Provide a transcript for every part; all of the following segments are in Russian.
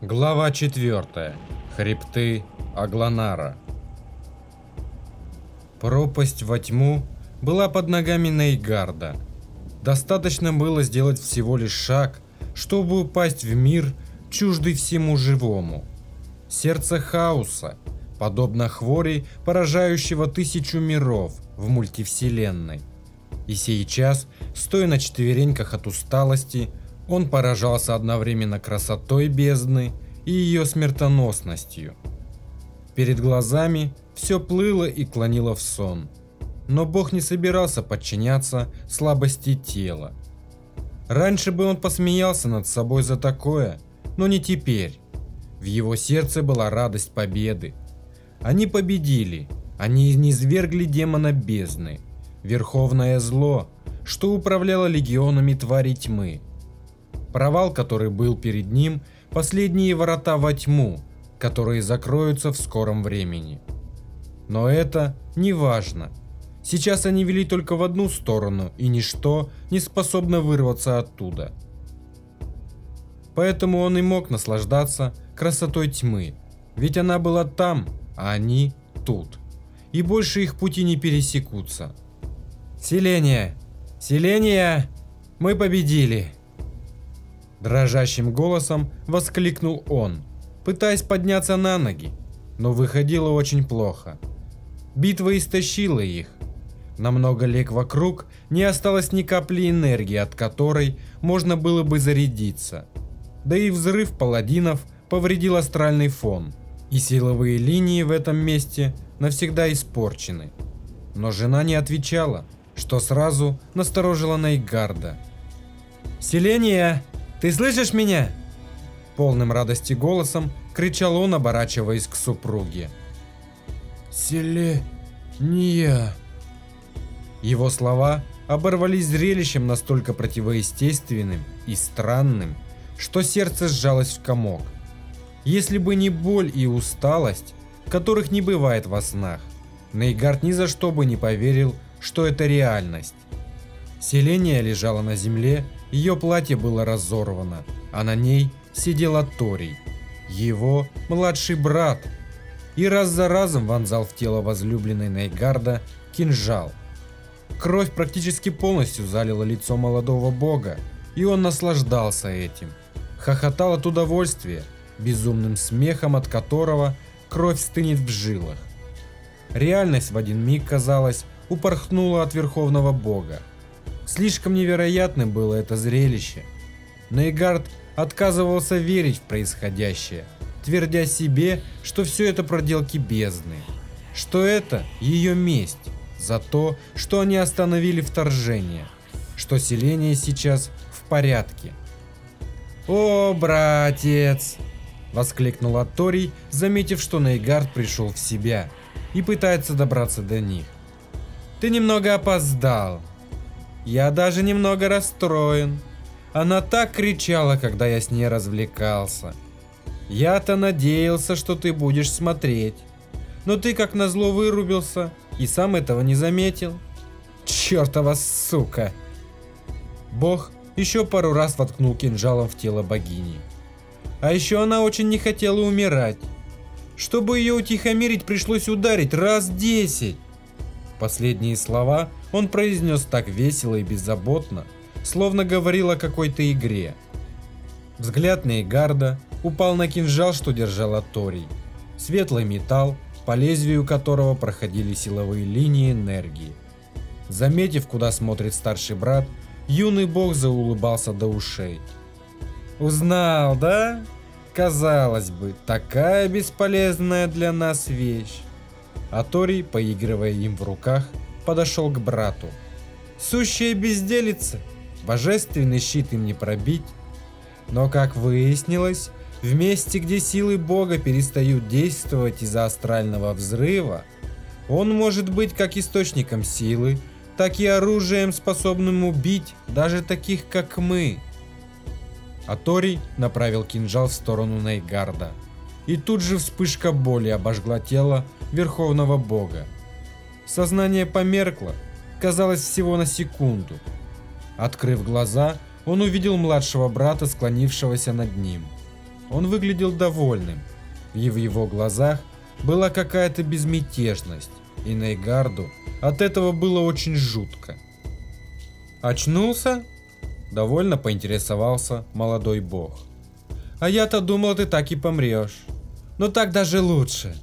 Глава 4. Хребты Агланара. Пропасть во тьму была под ногами Нейгарда. Достаточно было сделать всего лишь шаг, чтобы упасть в мир, чуждый всему живому. Сердце хаоса, подобно хвори, поражающего тысячу миров в мультивселенной. И сейчас, стоя на четвереньках от усталости, он поражался одновременно красотой бездны и ее смертоносностью. Перед глазами все плыло и клонило в сон. Но Бог не собирался подчиняться слабости тела. Раньше бы он посмеялся над собой за такое, но не теперь. В его сердце была радость победы. Они победили, они низвергли демона бездны, верховное зло, что управляло легионами тварей тьмы. Провал, который был перед ним, последние ворота во тьму, которые закроются в скором времени. Но это не важно. Сейчас они вели только в одну сторону, и ничто не способно вырваться оттуда. Поэтому он и мог наслаждаться красотой тьмы, ведь она была там, а они тут. И больше их пути не пересекутся. «Селение! Селение! Мы победили!» Дрожащим голосом воскликнул он, пытаясь подняться на ноги, но выходило очень плохо. Битва истощила их. На много лег вокруг не осталось ни капли энергии, от которой можно было бы зарядиться. Да и взрыв паладинов повредил астральный фон, и силовые линии в этом месте навсегда испорчены. Но жена не отвечала, что сразу насторожило Нейгарда. «Селения!» Ты слышишь меня?» Полным радости голосом кричал он, оборачиваясь к супруге. «Селе... не я...» Его слова оборвались зрелищем настолько противоестественным и странным, что сердце сжалось в комок. Если бы не боль и усталость, которых не бывает во снах, Нейгард ни за что бы не поверил, что это реальность. Селения лежала на земле ее платье было разорвано, а на ней сидел Торий, его младший брат, и раз за разом вонзал в тело возлюбленной Нейгарда кинжал. Кровь практически полностью залила лицо молодого бога, и он наслаждался этим. Хохотал от удовольствия, безумным смехом от которого кровь стынет в жилах. Реальность в один миг, казалось, упорхнула от верховного бога. Слишком невероятным было это зрелище. Нейгард отказывался верить в происходящее, твердя себе, что все это проделки бездны, что это ее месть за то, что они остановили вторжение, что селение сейчас в порядке. «О, братец!» – воскликнул Торий, заметив, что Нейгард пришел в себя и пытается добраться до них. «Ты немного опоздал. Я даже немного расстроен. Она так кричала, когда я с ней развлекался. Я-то надеялся, что ты будешь смотреть. Но ты как назло вырубился и сам этого не заметил. Чертова сука! Бог еще пару раз воткнул кинжалом в тело богини. А еще она очень не хотела умирать. Чтобы ее утихомирить, пришлось ударить раз десять. Последние слова он произнес так весело и беззаботно, словно говорил о какой-то игре. Взгляд Нейгарда упал на кинжал, что держала Торий. Светлый металл, по лезвию которого проходили силовые линии энергии. Заметив, куда смотрит старший брат, юный бог заулыбался до ушей. «Узнал, да? Казалось бы, такая бесполезная для нас вещь. А Тори, поигрывая им в руках, подошел к брату. Сущая безделица, божественный щит им не пробить. Но, как выяснилось, в месте, где силы Бога перестают действовать из-за астрального взрыва, он может быть как источником силы, так и оружием, способным убить даже таких, как мы. А Тори направил кинжал в сторону Нейгарда. И тут же вспышка боли обожгла тело Верховного Бога. Сознание померкло, казалось всего на секунду. Открыв глаза, он увидел младшего брата, склонившегося над ним. он выглядел довольным, и в его глазах была какая-то безмятежность, и Нейгарду от этого было очень жутко. «Очнулся?» – довольно поинтересовался молодой бог. «А я-то думал, ты так и помрешь. Но так даже лучше».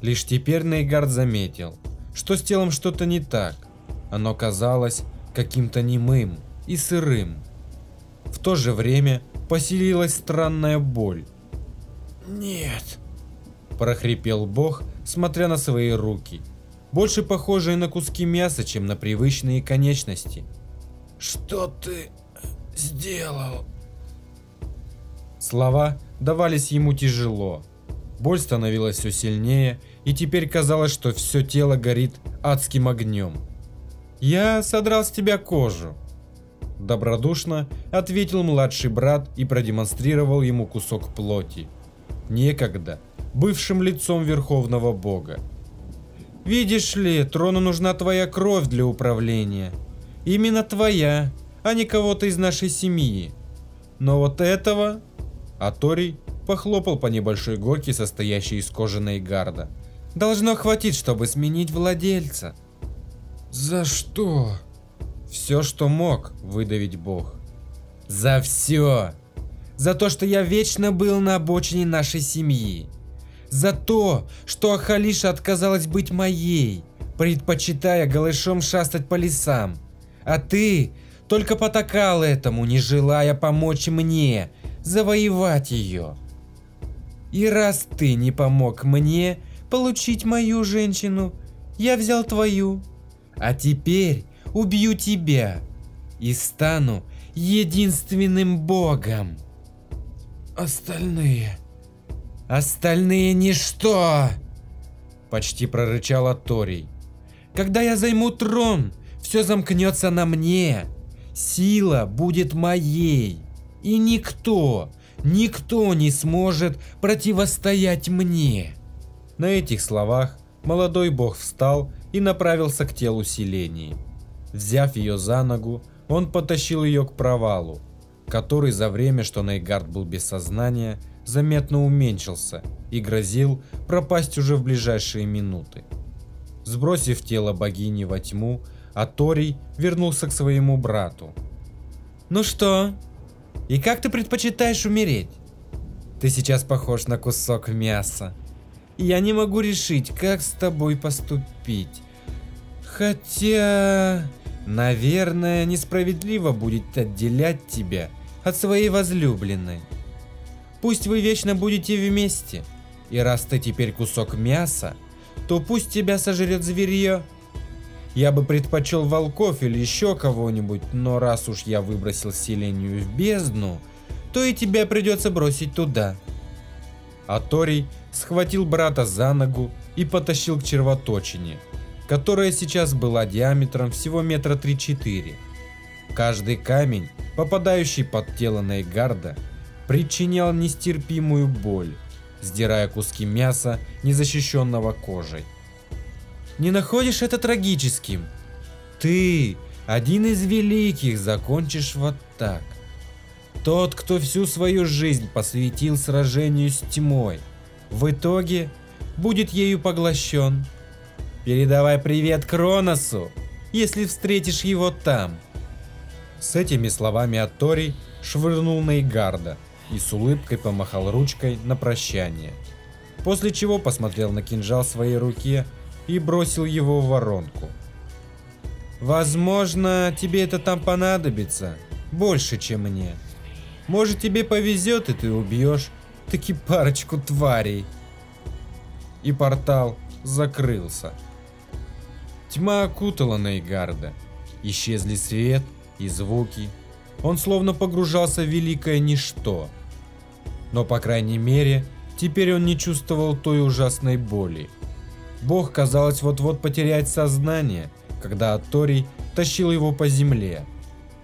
Лишь теперь Нейгард заметил, что с телом что-то не так. Оно казалось каким-то немым и сырым. В то же время поселилась странная боль. Нет, прохрипел бог, смотря на свои руки, больше похожие на куски мяса, чем на привычные конечности. Что ты сделал? Слова давались ему тяжело. Боль становилась все сильнее, и теперь казалось, что все тело горит адским огнем. «Я содрал с тебя кожу», – добродушно ответил младший брат и продемонстрировал ему кусок плоти. Некогда бывшим лицом Верховного Бога. «Видишь ли, трону нужна твоя кровь для управления. Именно твоя, а не кого-то из нашей семьи. Но вот этого...» А Торий похлопал по небольшой горке, состоящей из кожаной гарда. «Должно хватить, чтобы сменить владельца». «За что?» «Все, что мог», выдавить Бог. «За все! За то, что я вечно был на обочине нашей семьи. За то, что Ахалиша отказалась быть моей, предпочитая голышом шастать по лесам. А ты только потакал этому, не желая помочь мне завоевать ее. И раз ты не помог мне получить мою женщину, я взял твою. А теперь убью тебя и стану единственным богом. Остальные «Остальные ничто!» Почти прорычала Торий. «Когда я займу трон, все замкнется на мне. Сила будет моей. И никто, никто не сможет противостоять мне». На этих словах молодой бог встал и направился к телу Селении. Взяв ее за ногу, он потащил ее к провалу, который за время, что Нейгард был без сознания, заметно уменьшился и грозил пропасть уже в ближайшие минуты. Сбросив тело богини во тьму, Аторий вернулся к своему брату. «Ну что? И как ты предпочитаешь умереть? Ты сейчас похож на кусок мяса. И я не могу решить, как с тобой поступить. Хотя, наверное, несправедливо будет отделять тебя от своей возлюбленной. Пусть вы вечно будете вместе. И раз ты теперь кусок мяса, то пусть тебя сожрет зверье. Я бы предпочел волков или еще кого-нибудь, но раз уж я выбросил селению в бездну, то и тебя придется бросить туда. А Торий схватил брата за ногу и потащил к червоточине, которая сейчас была диаметром всего метра три-четыре. Каждый камень, попадающий под тело Нейгарда, причинял нестерпимую боль, сдирая куски мяса, незащищенного кожей. Не находишь это трагическим? Ты, один из великих, закончишь вот так. Тот, кто всю свою жизнь посвятил сражению с тьмой, в итоге будет ею поглощен. Передавай привет Кроносу, если встретишь его там. С этими словами Атори швырнул на и с улыбкой помахал ручкой на прощание. После чего посмотрел на кинжал в своей руке и бросил его в воронку. «Возможно, тебе это там понадобится, больше, чем мне. Может, тебе повезет, и ты убьешь таки парочку тварей». И портал закрылся. Тьма окутала Нейгарда. Исчезли свет и звуки. Он словно погружался в великое ничто. Но по крайней мере, теперь он не чувствовал той ужасной боли. Бог, казалось, вот-вот потеряет сознание, когда Аторий тащил его по земле.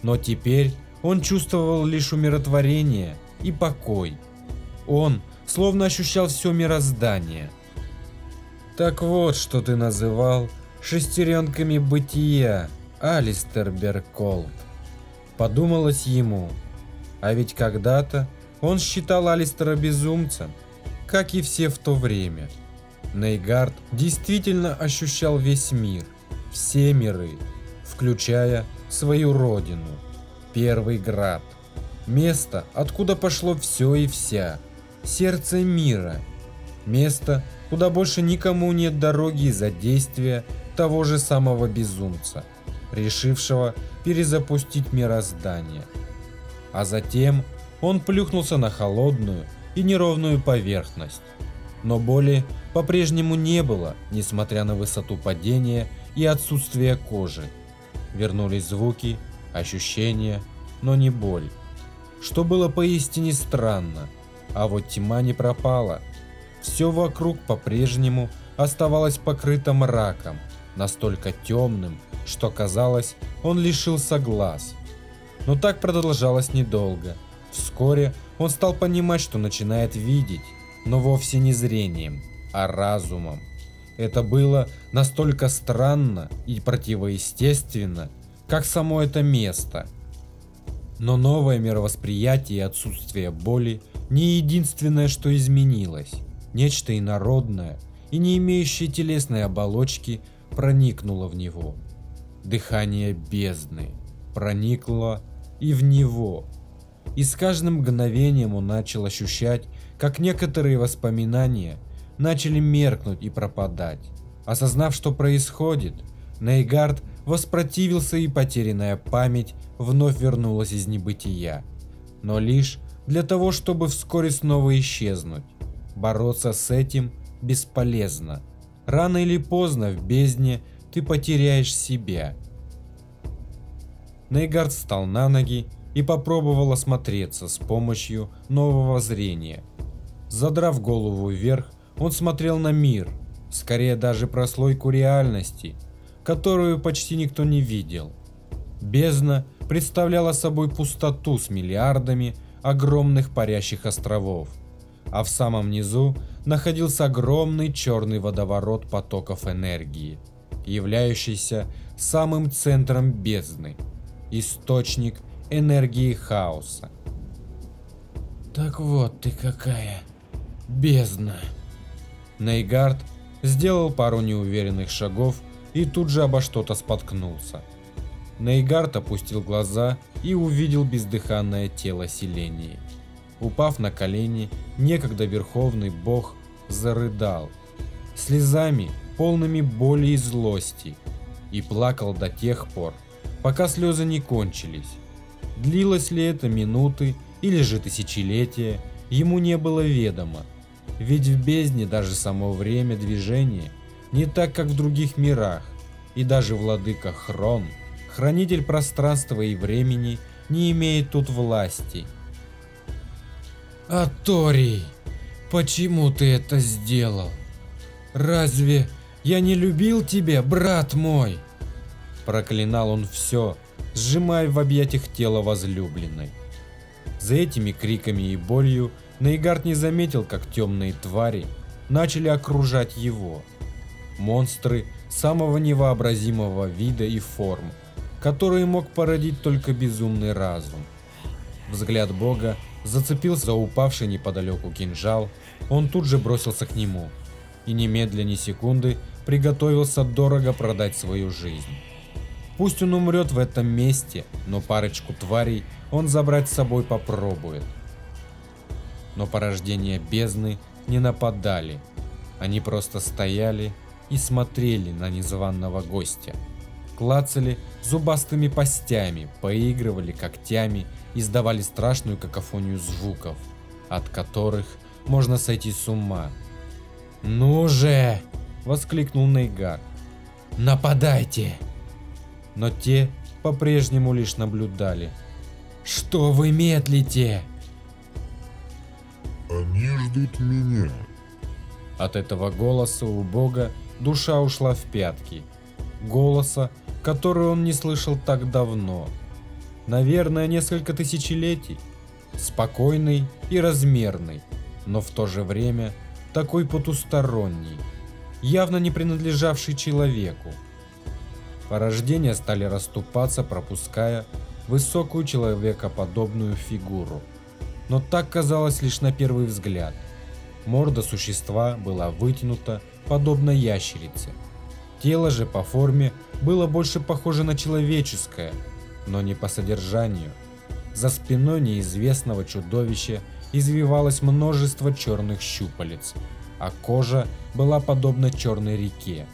Но теперь он чувствовал лишь умиротворение и покой. Он словно ощущал все мироздание. Так вот, что ты называл шестеренками бытия, Алистер Берколд. Подумалось ему. А ведь когда-то Он считал Алистера безумцем, как и все в то время. Нейгард действительно ощущал весь мир, все миры, включая свою родину, Первый Град. Место, откуда пошло все и вся, сердце мира. Место, куда больше никому нет дороги из-за действия того же самого безумца, решившего перезапустить мироздание. А затем он плюхнулся на холодную и неровную поверхность. Но боли по-прежнему не было, несмотря на высоту падения и отсутствие кожи. Вернулись звуки, ощущения, но не боль. Что было поистине странно, а вот тьма не пропала. Все вокруг по-прежнему оставалось покрыто мраком, настолько темным, что казалось, он лишился глаз. Но так продолжалось недолго. Вскоре он стал понимать, что начинает видеть, но вовсе не зрением, а разумом. Это было настолько странно и противоестественно, как само это место. Но новое мировосприятие и отсутствие боли не единственное, что изменилось. Нечто инородное и не имеющее телесной оболочки проникнуло в него. Дыхание бездны проникло и в него. И с каждым мгновением он начал ощущать, как некоторые воспоминания начали меркнуть и пропадать. Осознав, что происходит, Нейгард воспротивился и потерянная память вновь вернулась из небытия. Но лишь для того, чтобы вскоре снова исчезнуть. Бороться с этим бесполезно. Рано или поздно в бездне ты потеряешь себя. Нейгард встал на ноги и попробовал осмотреться с помощью нового зрения. Задрав голову вверх, он смотрел на мир, скорее даже прослойку реальности, которую почти никто не видел. Бездна представляла собой пустоту с миллиардами огромных парящих островов, а в самом низу находился огромный черный водоворот потоков энергии, являющийся самым центром бездны, источник энергии хаоса. Так вот ты какая бездна. Нейгард сделал пару неуверенных шагов и тут же обо что-то споткнулся. Нейгард опустил глаза и увидел бездыханное тело Селении. Упав на колени, некогда верховный бог зарыдал, слезами, полными боли и злости, и плакал до тех пор, пока слезы не кончились. Длилось ли это минуты или же тысячелетия, ему не было ведомо, ведь в бездне даже само время движения не так, как в других мирах, и даже владыка Хрон, хранитель пространства и времени, не имеет тут власти. Аторий, почему ты это сделал? Разве я не любил тебя, брат мой? Проклинал он все, сжимая в объятиях тело возлюбленной. За этими криками и болью Нейгард не заметил, как темные твари начали окружать его. Монстры самого невообразимого вида и форм, которые мог породить только безумный разум. Взгляд бога зацепился за упавший неподалеку кинжал, он тут же бросился к нему и немедленно ни секунды приготовился дорого продать свою жизнь. Пусть он умрет в этом месте, но парочку тварей он забрать с собой попробует. Но порождения бездны не нападали, они просто стояли и смотрели на незваного гостя. Клацали зубастыми постями, поигрывали когтями, издавали страшную какофонию звуков, от которых можно сойти с ума. «Ну же!» – воскликнул Нейгар. «Нападайте!» но те по-прежнему лишь наблюдали. «Что вы медлите?» «Они ждут меня». От этого голоса у бога душа ушла в пятки. Голоса, который он не слышал так давно. Наверное, несколько тысячелетий. Спокойный и размерный, но в то же время такой потусторонний, явно не принадлежавший человеку. Порождения стали расступаться, пропуская высокую человекоподобную фигуру. Но так казалось лишь на первый взгляд. Морда существа была вытянута, подобно ящерице. Тело же по форме было больше похоже на человеческое, но не по содержанию. За спиной неизвестного чудовища извивалось множество черных щупалец, а кожа была подобна черной реке.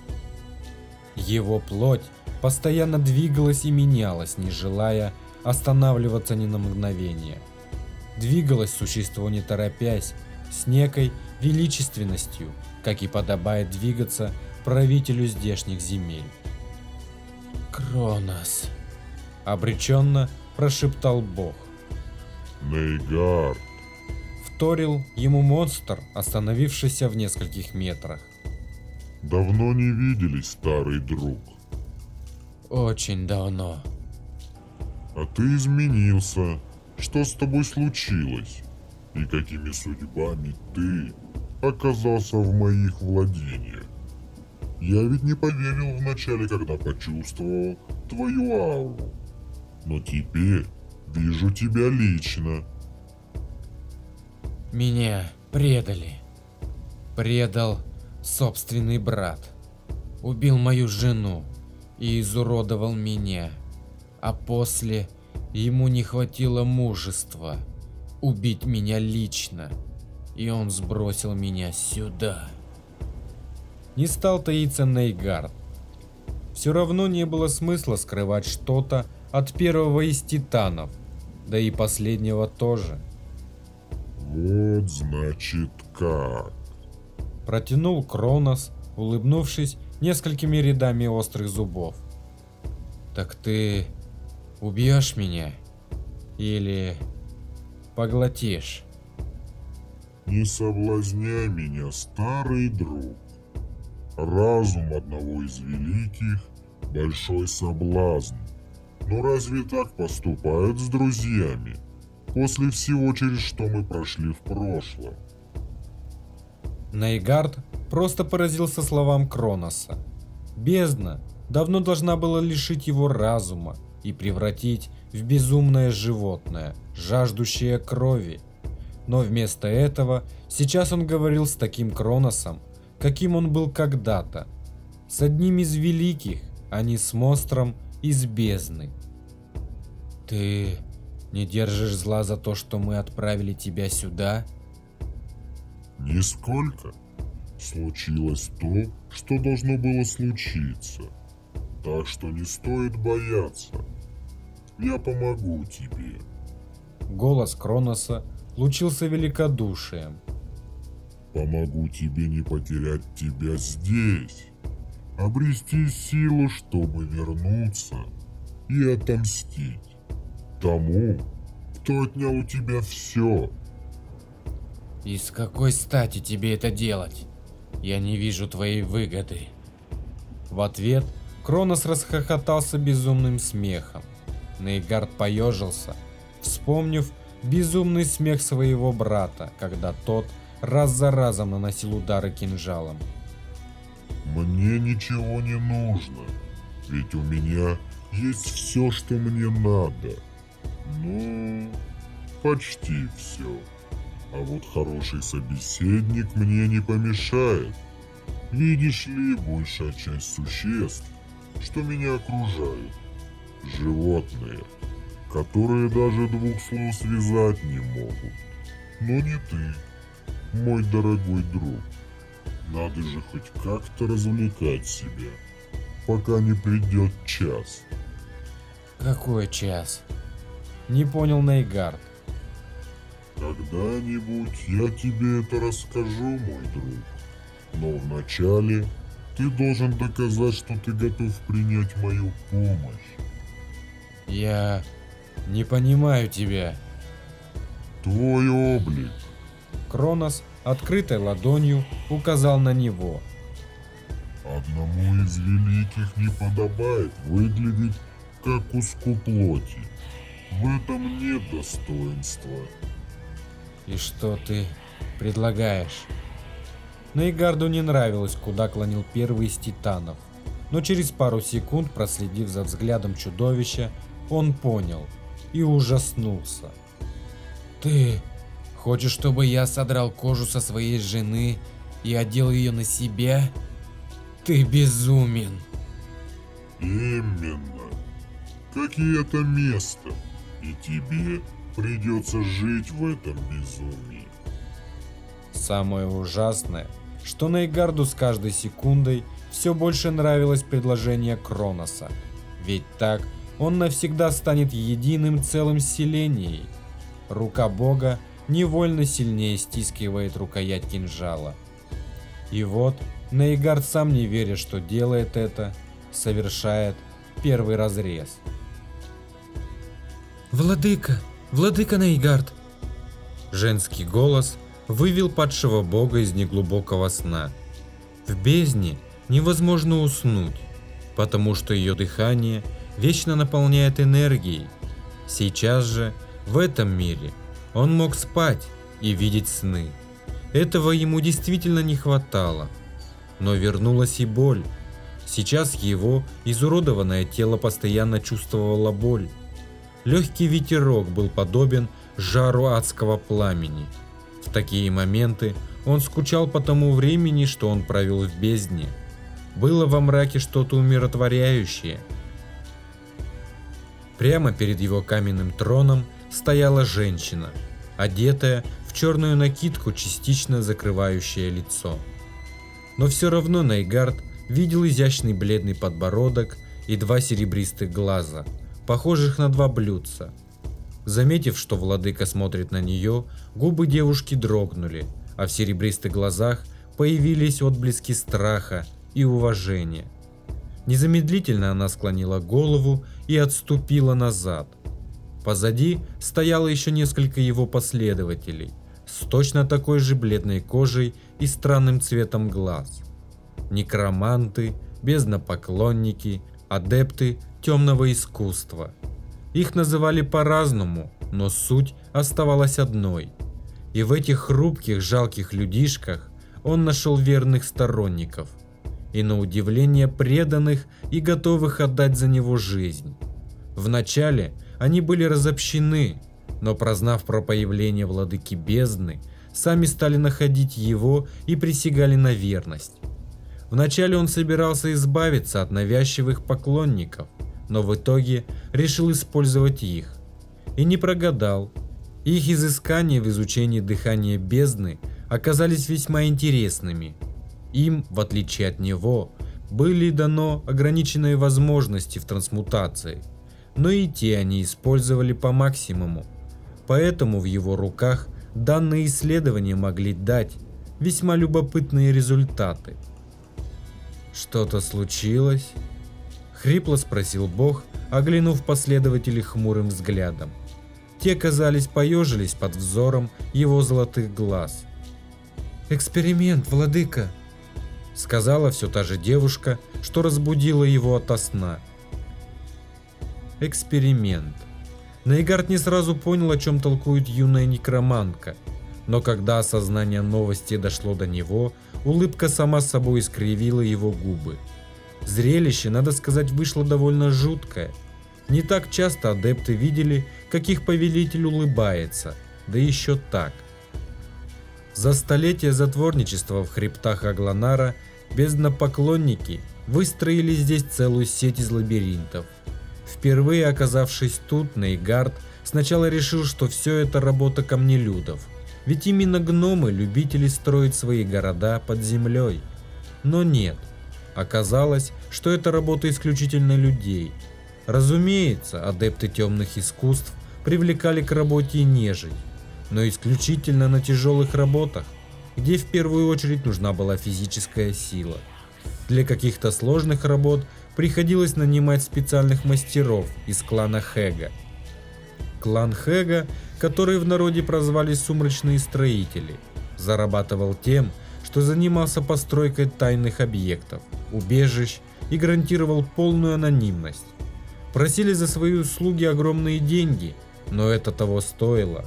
Его плоть постоянно двигалась и менялась, не желая останавливаться ни на мгновение. Двигалось существо не торопясь, с некой величественностью, как и подобает двигаться правителю здешних земель. Кронос. Обреченно прошептал бог. Нейгард, Вторил ему монстр, остановившийся в нескольких метрах. давно не виделись, старый друг. Очень давно. А ты изменился. Что с тобой случилось? И какими судьбами ты оказался в моих владениях? Я ведь не поверил вначале, когда почувствовал твою ауру. Но теперь вижу тебя лично. Меня предали. Предал собственный брат. Убил мою жену и изуродовал меня. А после ему не хватило мужества убить меня лично. И он сбросил меня сюда. Не стал таиться Нейгард. Все равно не было смысла скрывать что-то от первого из титанов, да и последнего тоже. Вот значит как. Протянул Кронос, улыбнувшись несколькими рядами острых зубов. Так ты убьешь меня? Или поглотишь? Не соблазняй меня, старый друг. Разум одного из великих – большой соблазн. Но разве так поступают с друзьями? После всего, через что мы прошли в прошлом. Нейгард просто поразился словам Кроноса. Бездна давно должна была лишить его разума и превратить в безумное животное, жаждущее крови. Но вместо этого сейчас он говорил с таким Кроносом, каким он был когда-то, с одним из великих, а не с монстром из бездны. Ты не держишь зла за то, что мы отправили тебя сюда? Нисколько. Случилось то, что должно было случиться. Так что не стоит бояться. Я помогу тебе. Голос Кроноса лучился великодушием. Помогу тебе не потерять тебя здесь. Обрести силу, чтобы вернуться и отомстить тому, кто отнял у тебя все. И с какой стати тебе это делать? Я не вижу твоей выгоды. В ответ Кронос расхохотался безумным смехом. Нейгард поежился, вспомнив безумный смех своего брата, когда тот раз за разом наносил удары кинжалом. Мне ничего не нужно, ведь у меня есть все, что мне надо. Ну, почти все. А вот хороший собеседник мне не помешает. Видишь ли, большая часть существ, что меня окружают, животные, которые даже двух слов связать не могут. Но не ты, мой дорогой друг. Надо же хоть как-то развлекать себя, пока не придет час. Какой час? Не понял Нейгард. Когда-нибудь я тебе это расскажу, мой друг. Но вначале ты должен доказать, что ты готов принять мою помощь. Я не понимаю тебя. Твой облик. Кронос открытой ладонью указал на него. Одному из великих не подобает выглядеть как куску плоти. В этом нет достоинства. И что ты предлагаешь? Нейгарду не нравилось, куда клонил первый из титанов. Но через пару секунд, проследив за взглядом чудовища, он понял и ужаснулся. Ты Хочешь, чтобы я содрал кожу со своей жены и одел ее на себя? Ты безумен. Именно. Как и это место. И тебе придется жить в этом безумии. Самое ужасное, что Нейгарду с каждой секундой все больше нравилось предложение Кроноса. Ведь так он навсегда станет единым целым селенией. Рука бога невольно сильнее стискивает рукоять кинжала. И вот Нейгард сам не веря, что делает это, совершает первый разрез. «Владыка! Владыка Нейгард!» Женский голос вывел падшего бога из неглубокого сна. В бездне невозможно уснуть, потому что ее дыхание вечно наполняет энергией. Сейчас же, в этом мире, он мог спать и видеть сны. Этого ему действительно не хватало. Но вернулась и боль. Сейчас его изуродованное тело постоянно чувствовало боль. Легкий ветерок был подобен жару адского пламени. В такие моменты он скучал по тому времени, что он провел в бездне. Было во мраке что-то умиротворяющее. Прямо перед его каменным троном стояла женщина, одетая в черную накидку, частично закрывающее лицо. Но все равно Найгард видел изящный бледный подбородок и два серебристых глаза, похожих на два блюдца. Заметив, что владыка смотрит на нее, губы девушки дрогнули, а в серебристых глазах появились отблески страха и уважения. Незамедлительно она склонила голову и отступила назад. Позади стояло еще несколько его последователей, с точно такой же бледной кожей и странным цветом глаз. Некроманты, безднопоклонники, адепты темного искусства. Их называли по-разному, но суть оставалась одной. И в этих хрупких, жалких людишках он нашел верных сторонников. И на удивление преданных и готовых отдать за него жизнь. Вначале они были разобщены, но прознав про появление владыки бездны, сами стали находить его и присягали на верность. Вначале он собирался избавиться от навязчивых поклонников, но в итоге решил использовать их. И не прогадал. Их изыскания в изучении дыхания бездны оказались весьма интересными. Им, в отличие от него, были дано ограниченные возможности в трансмутации, но и те они использовали по максимуму поэтому в его руках данные исследования могли дать весьма любопытные результаты. «Что-то случилось?» – хрипло спросил Бог, оглянув последователей хмурым взглядом. Те, казались, поежились под взором его золотых глаз. «Эксперимент, владыка!» – сказала все та же девушка, что разбудила его ото сна. Эксперимент – Нейгард не сразу понял, о чем толкует юная некроманка. Но когда осознание новости дошло до него, улыбка сама собой искривила его губы. Зрелище, надо сказать, вышло довольно жуткое. Не так часто адепты видели, как их повелитель улыбается, да еще так. За столетия затворничества в хребтах Агланара безднопоклонники выстроили здесь целую сеть из лабиринтов – Впервые оказавшись тут, Нейгард сначала решил, что все это работа камнелюдов. Ведь именно гномы любители строить свои города под землей. Но нет. Оказалось, что это работа исключительно людей. Разумеется, адепты темных искусств привлекали к работе нежить, но исключительно на тяжелых работах, где в первую очередь нужна была физическая сила. Для каких-то сложных работ приходилось нанимать специальных мастеров из клана Хэга. Клан Хэга, который в народе прозвали «Сумрачные строители», зарабатывал тем, что занимался постройкой тайных объектов, убежищ и гарантировал полную анонимность. Просили за свои услуги огромные деньги, но это того стоило.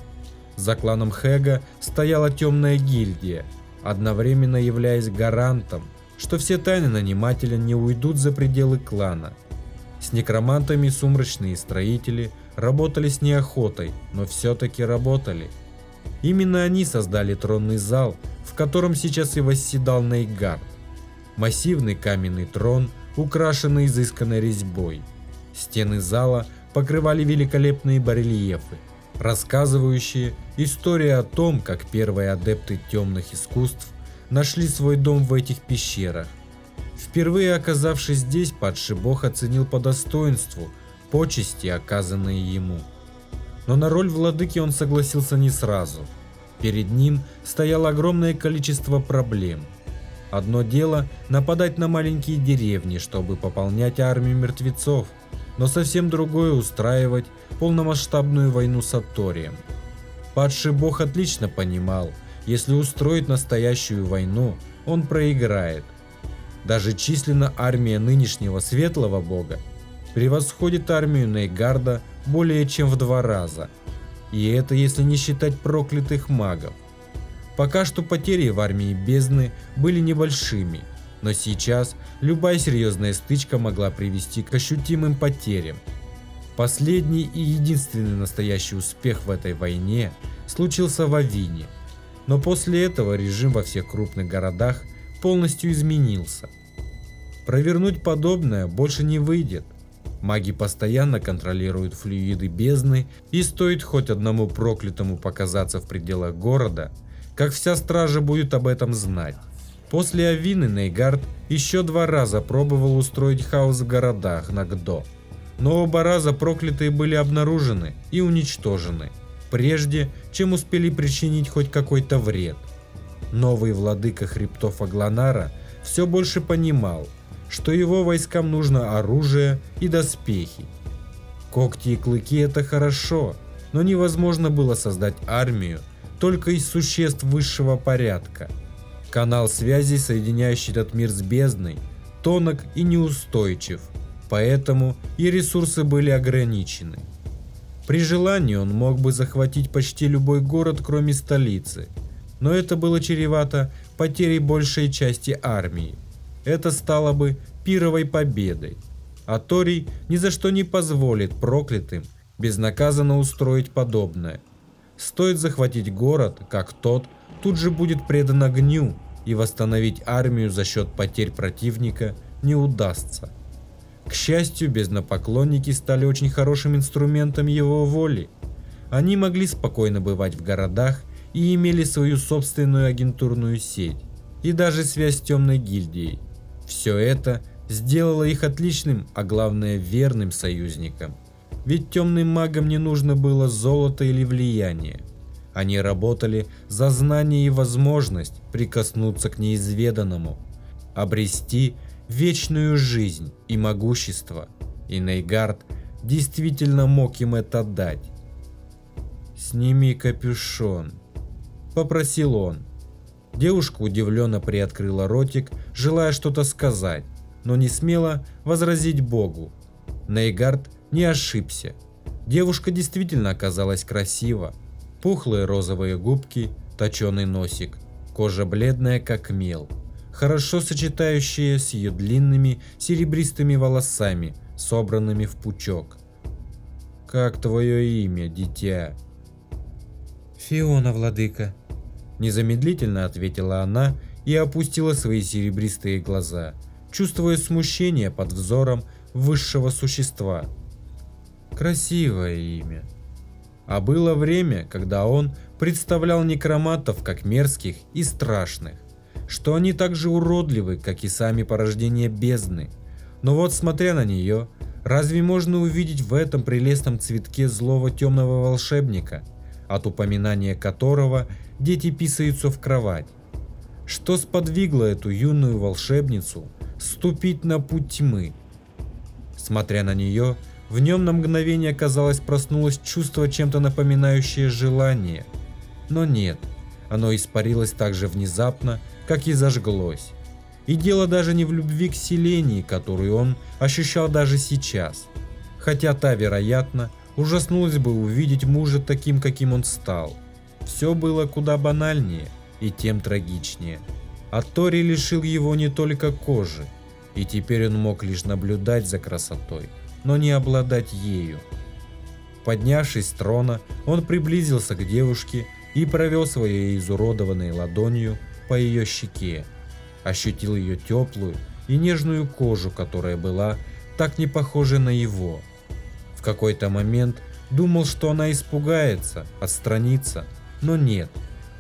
За кланом Хэга стояла темная гильдия, одновременно являясь гарантом что все тайны нанимателя не уйдут за пределы клана. С некромантами сумрачные строители работали с неохотой, но все-таки работали. Именно они создали тронный зал, в котором сейчас и восседал Нейгард. Массивный каменный трон, украшенный изысканной резьбой. Стены зала покрывали великолепные барельефы, рассказывающие историю о том, как первые адепты темных искусств нашли свой дом в этих пещерах. Впервые оказавшись здесь, падший бог оценил по достоинству почести, оказанные ему. Но на роль владыки он согласился не сразу. Перед ним стояло огромное количество проблем. Одно дело нападать на маленькие деревни, чтобы пополнять армию мертвецов, но совсем другое устраивать полномасштабную войну с Аторием. Падший бог отлично понимал, если устроить настоящую войну, он проиграет. Даже численно армия нынешнего светлого бога превосходит армию Нейгарда более чем в два раза. И это если не считать проклятых магов. Пока что потери в армии бездны были небольшими, но сейчас любая серьезная стычка могла привести к ощутимым потерям. Последний и единственный настоящий успех в этой войне случился в Авине, но после этого режим во всех крупных городах полностью изменился. Провернуть подобное больше не выйдет. Маги постоянно контролируют флюиды бездны, и стоит хоть одному проклятому показаться в пределах города, как вся стража будет об этом знать. После Авины Нейгард еще два раза пробовал устроить хаос в городах на Гдо, но оба раза проклятые были обнаружены и уничтожены, прежде чем успели причинить хоть какой-то вред. Новый владыка хребтов Агланара все больше понимал, что его войскам нужно оружие и доспехи. Когти и клыки это хорошо, но невозможно было создать армию только из существ высшего порядка. Канал связи, соединяющий этот мир с бездной, тонок и неустойчив, поэтому и ресурсы были ограничены. При желании он мог бы захватить почти любой город, кроме столицы, но это было чревато потерей большей части армии. Это стало бы пировой победой. А Торий ни за что не позволит проклятым безнаказанно устроить подобное. Стоит захватить город, как тот тут же будет предан огню, и восстановить армию за счет потерь противника не удастся. К счастью, безнопоклонники стали очень хорошим инструментом его воли. Они могли спокойно бывать в городах и имели свою собственную агентурную сеть и даже связь с темной гильдией. Все это сделало их отличным, а главное верным союзником. Ведь темным магам не нужно было золото или влияние. Они работали за знание и возможность прикоснуться к неизведанному, обрести вечную жизнь и могущество. И Нейгард действительно мог им это дать. «Сними капюшон», – попросил он. Девушка удивленно приоткрыла ротик, желая что-то сказать, но не смела возразить Богу. Нейгард не ошибся. Девушка действительно оказалась красива. Пухлые розовые губки, точеный носик, кожа бледная как мел, хорошо сочетающая с ее длинными серебристыми волосами, собранными в пучок. «Как твое имя, дитя?» «Фиона, владыка», Незамедлительно ответила она и опустила свои серебристые глаза, чувствуя смущение под взором высшего существа. Красивое имя. А было время, когда он представлял некромантов как мерзких и страшных, что они так же уродливы, как и сами порождения бездны. Но вот смотря на нее, разве можно увидеть в этом прелестном цветке злого темного волшебника, от упоминания которого дети писаются в кровать. Что сподвигло эту юную волшебницу ступить на путь тьмы? Смотря на нее, в нем на мгновение, казалось, проснулось чувство чем-то напоминающее желание. Но нет, оно испарилось так же внезапно, как и зажглось. И дело даже не в любви к Селении, которую он ощущал даже сейчас. Хотя та, вероятно, ужаснулась бы увидеть мужа таким, каким он стал. Все было куда банальнее и тем трагичнее. А Тори лишил его не только кожи, и теперь он мог лишь наблюдать за красотой, но не обладать ею. Поднявшись с трона, он приблизился к девушке и провел своей изуродованной ладонью по ее щеке. Ощутил ее теплую и нежную кожу, которая была так не похожа на его. В какой-то момент думал, что она испугается, отстранится, но нет.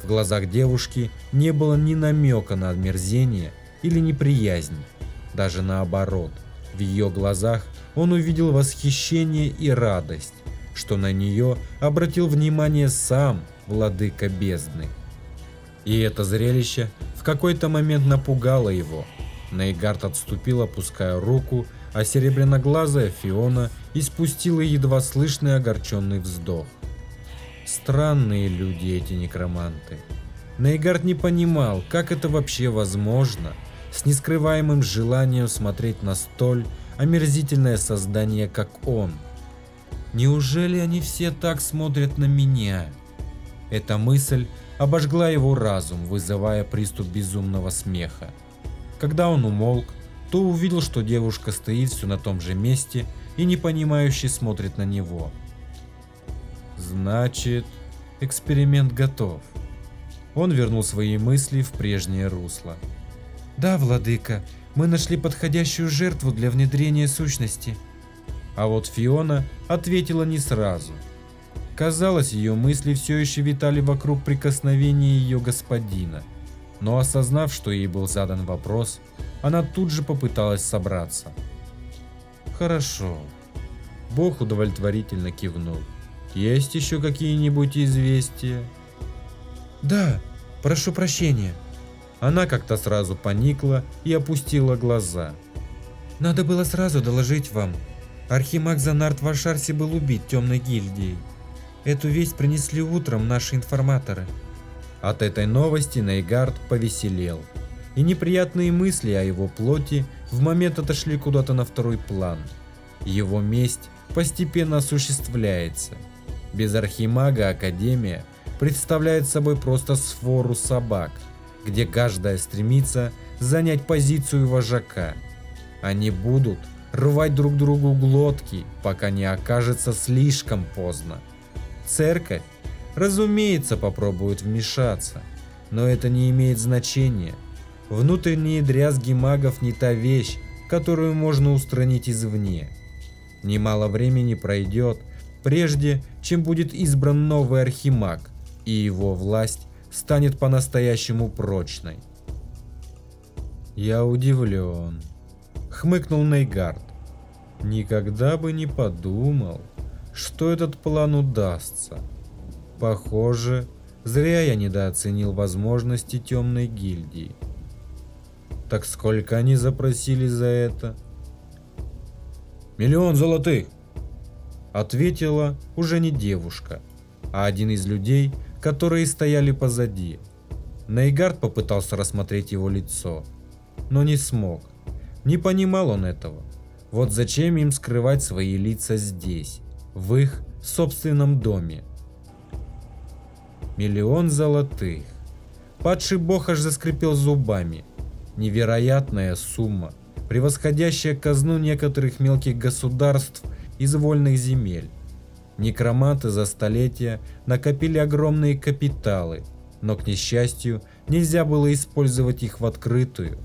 В глазах девушки не было ни намека на омерзение или неприязнь. Даже наоборот, в ее глазах он увидел восхищение и радость, что на нее обратил внимание сам владыка бездны. И это зрелище в какой-то момент напугало его. Нейгард отступил, опуская руку, а серебряноглазая Фиона испустила едва слышный огорченный вздох. Странные люди эти некроманты. Нейгард не понимал, как это вообще возможно, с нескрываемым желанием смотреть на столь омерзительное создание, как он. Неужели они все так смотрят на меня? Эта мысль обожгла его разум, вызывая приступ безумного смеха. Когда он умолк, то увидел, что девушка стоит все на том же месте и непонимающе смотрит на него. Значит, эксперимент готов. Он вернул свои мысли в прежнее русло. Да, владыка, мы нашли подходящую жертву для внедрения сущности. А вот Фиона ответила не сразу. Казалось, ее мысли все еще витали вокруг прикосновения ее господина. Но осознав, что ей был задан вопрос, она тут же попыталась собраться. «Хорошо». Бог удовлетворительно кивнул. «Есть еще какие-нибудь известия?» «Да, прошу прощения», она как-то сразу поникла и опустила глаза. «Надо было сразу доложить вам. Архимаг Занарт в Ашарсе был убит темной гильдией. Эту весть принесли утром наши информаторы». От этой новости Нейгард повеселел. И неприятные мысли о его плоти в момент отошли куда-то на второй план. Его месть постепенно осуществляется. Без Архимага Академия представляет собой просто свору собак – где каждая стремится занять позицию вожака. Они будут рвать друг другу глотки, пока не окажется слишком поздно. Церковь, разумеется, попробует вмешаться, но это не имеет значения. Внутренние дрязги магов не та вещь, которую можно устранить извне. Немало времени пройдет, прежде чем будет избран новый архимаг, и его власть станет по-настоящему прочной. Я удивлен, хмыкнул Нейгард. Никогда бы не подумал, что этот план удастся. Похоже, зря я недооценил возможности темной гильдии. Так сколько они запросили за это? Миллион золотых! Ответила уже не девушка, а один из людей, которые стояли позади. Нейгард попытался рассмотреть его лицо, но не смог. Не понимал он этого. Вот зачем им скрывать свои лица здесь, в их собственном доме? Миллион золотых. Падший бог аж заскрипел зубами. Невероятная сумма, превосходящая казну некоторых мелких государств из вольных земель. Некроманты за столетия накопили огромные капиталы, но, к несчастью, нельзя было использовать их в открытую.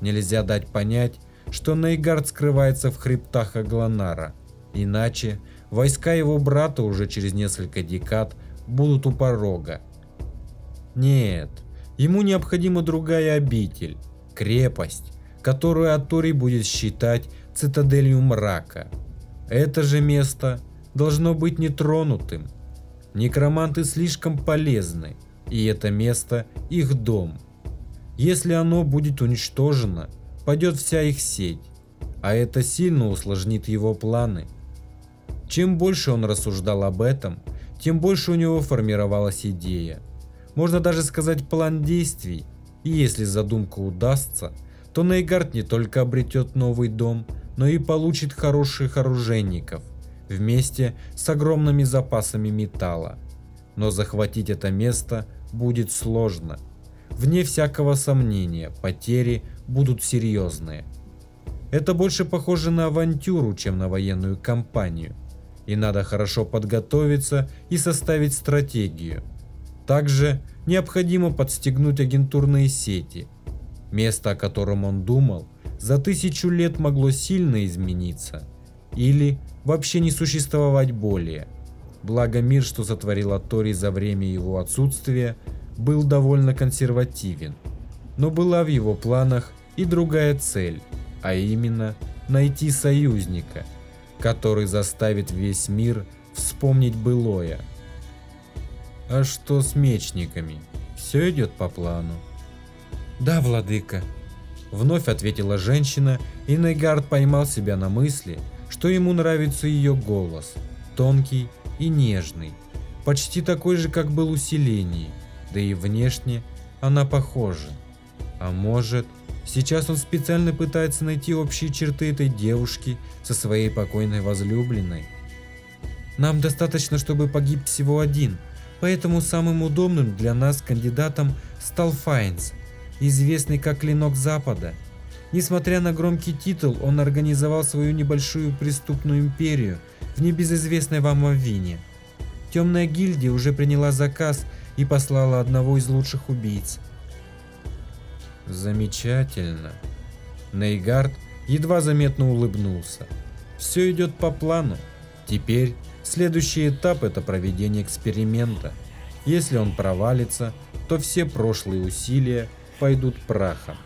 Нельзя дать понять, что Нейгард скрывается в хребтах Агланара, иначе войска его брата уже через несколько декад будут у порога. Нет, ему необходима другая обитель, крепость, которую Атори будет считать цитаделью мрака. Это же место должно быть нетронутым. Некроманты слишком полезны, и это место их дом. Если оно будет уничтожено, падет вся их сеть, а это сильно усложнит его планы. Чем больше он рассуждал об этом, тем больше у него формировалась идея. Можно даже сказать план действий, и если задумка удастся, то Нейгард не только обретет новый дом, но и получит хороших оружейников – вместе с огромными запасами металла. Но захватить это место будет сложно. Вне всякого сомнения, потери будут серьезные. Это больше похоже на авантюру, чем на военную кампанию. И надо хорошо подготовиться и составить стратегию. Также необходимо подстегнуть агентурные сети. Место, о котором он думал, за тысячу лет могло сильно измениться. Или вообще не существовать более. Благо мир, что сотворила Тори за время его отсутствия, был довольно консервативен. Но была в его планах и другая цель, а именно найти союзника, который заставит весь мир вспомнить былое. А что с мечниками? Все идет по плану. Да, владыка. Вновь ответила женщина, и Нейгард поймал себя на мысли, что ему нравится ее голос, тонкий и нежный, почти такой же, как был у Селении, да и внешне она похожа. А может, сейчас он специально пытается найти общие черты этой девушки со своей покойной возлюбленной? Нам достаточно, чтобы погиб всего один, поэтому самым удобным для нас кандидатом стал Файнс, известный как Клинок Запада. Несмотря на громкий титул, он организовал свою небольшую преступную империю в небезызвестной вам Авине. Темная гильдия уже приняла заказ и послала одного из лучших убийц. Замечательно. Нейгард едва заметно улыбнулся. Все идет по плану. Теперь следующий этап это проведение эксперимента. Если он провалится, то все прошлые усилия пойдут прахом.